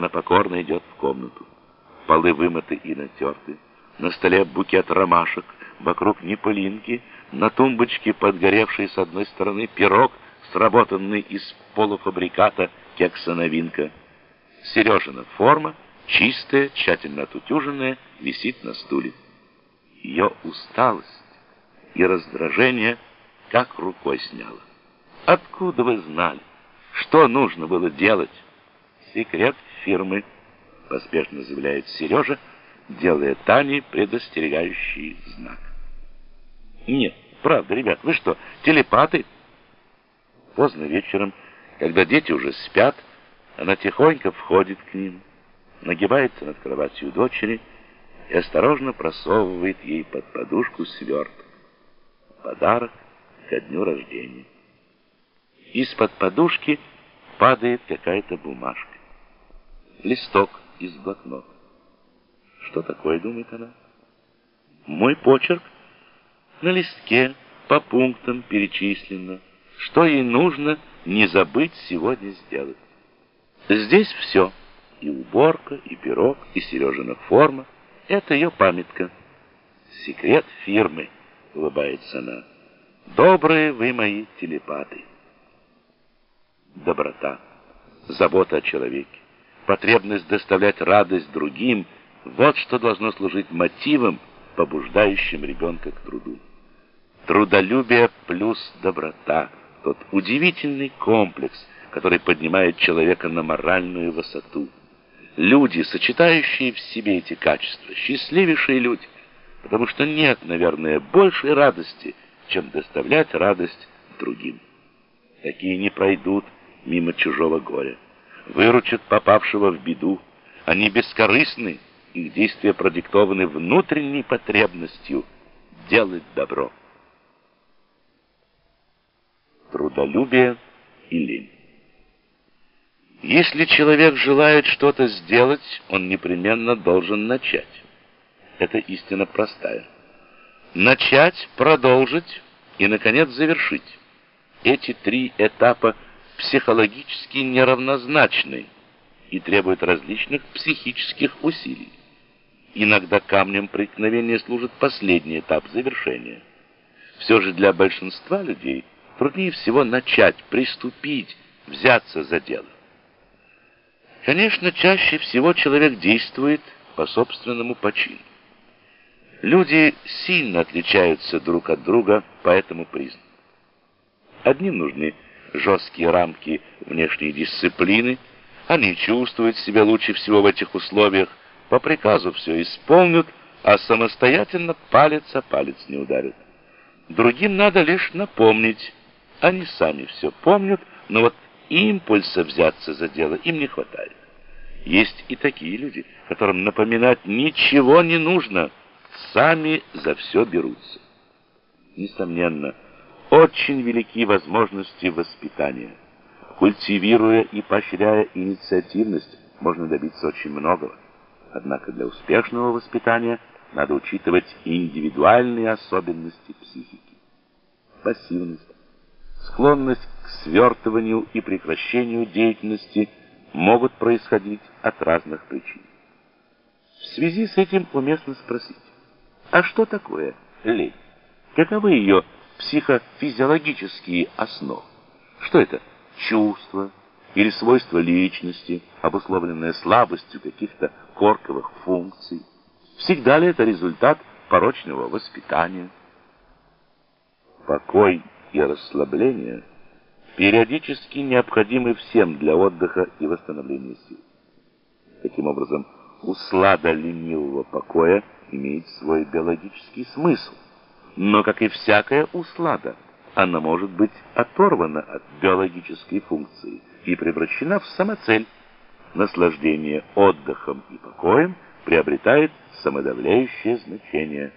Она покорно идет в комнату. Полы вымыты и натерты. На столе букет ромашек, вокруг не пылинки, на тумбочке подгоревший с одной стороны пирог, сработанный из полуфабриката кекса-новинка. Сережина форма, чистая, тщательно отутюженная, висит на стуле. Ее усталость и раздражение как рукой сняло. Откуда вы знали? Что нужно было делать? Секрет фирмы, поспешно заявляет Сережа, делая Тане предостерегающий знак. Нет, правда, ребят, вы что, телепаты? Поздно вечером, когда дети уже спят, она тихонько входит к ним, нагибается над кроватью дочери и осторожно просовывает ей под подушку сверток. Подарок ко дню рождения. Из-под подушки падает какая-то бумажка. Листок из блокнота. Что такое, думает она? Мой почерк на листке по пунктам перечислено, что ей нужно не забыть сегодня сделать. Здесь все. И уборка, и пирог, и Сережина форма. Это ее памятка. Секрет фирмы, улыбается она. Добрые вы мои телепаты. Доброта, забота о человеке, потребность доставлять радость другим — вот что должно служить мотивом, побуждающим ребенка к труду. Трудолюбие плюс доброта — тот удивительный комплекс, который поднимает человека на моральную высоту. Люди, сочетающие в себе эти качества, счастливейшие люди, потому что нет, наверное, большей радости, чем доставлять радость другим. Такие не пройдут мимо чужого горя, выручат попавшего в беду. Они бескорыстны, их действия продиктованы внутренней потребностью делать добро. Трудолюбие и лень. Если человек желает что-то сделать, он непременно должен начать. Это истина простая. Начать, продолжить и, наконец, завершить. Эти три этапа психологически неравнозначны и требуют различных психических усилий. Иногда камнем преткновения служит последний этап завершения. Все же для большинства людей труднее всего начать, приступить, взяться за дело. Конечно, чаще всего человек действует по собственному почину. Люди сильно отличаются друг от друга по этому признаку. Одним нужны жесткие рамки внешней дисциплины, они чувствуют себя лучше всего в этих условиях, по приказу все исполнят, а самостоятельно палец о палец не ударят. Другим надо лишь напомнить. Они сами все помнят, но вот импульса взяться за дело им не хватает. Есть и такие люди, которым напоминать ничего не нужно, сами за все берутся. Несомненно, очень велики возможности воспитания. Культивируя и поощряя инициативность, можно добиться очень многого. Однако для успешного воспитания надо учитывать индивидуальные особенности психики. Пассивность, склонность к свертыванию и прекращению деятельности могут происходить от разных причин. В связи с этим уместно спросить, а что такое лень? Каковы ее психофизиологические основы? Что это? Чувство, или свойство личности, обусловленное слабостью каких-то корковых функций? Всегда ли это результат порочного воспитания? Покой и расслабление периодически необходимы всем для отдыха и восстановления сил. Таким образом, услада ленивого покоя имеет свой биологический смысл. Но, как и всякая услада, она может быть оторвана от биологической функции и превращена в самоцель. Наслаждение отдыхом и покоем приобретает самодавляющее значение.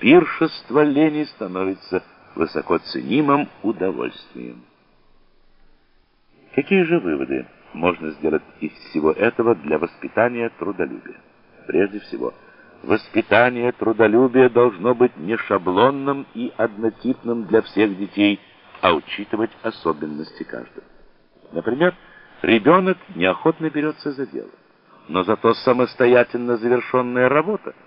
Пиршество лени становится высоко ценимым удовольствием. Какие же выводы можно сделать из всего этого для воспитания трудолюбия? Прежде всего, воспитание трудолюбия должно быть не шаблонным и однотипным для всех детей, а учитывать особенности каждого. Например, ребенок неохотно берется за дело. но зато самостоятельно завершенная работа.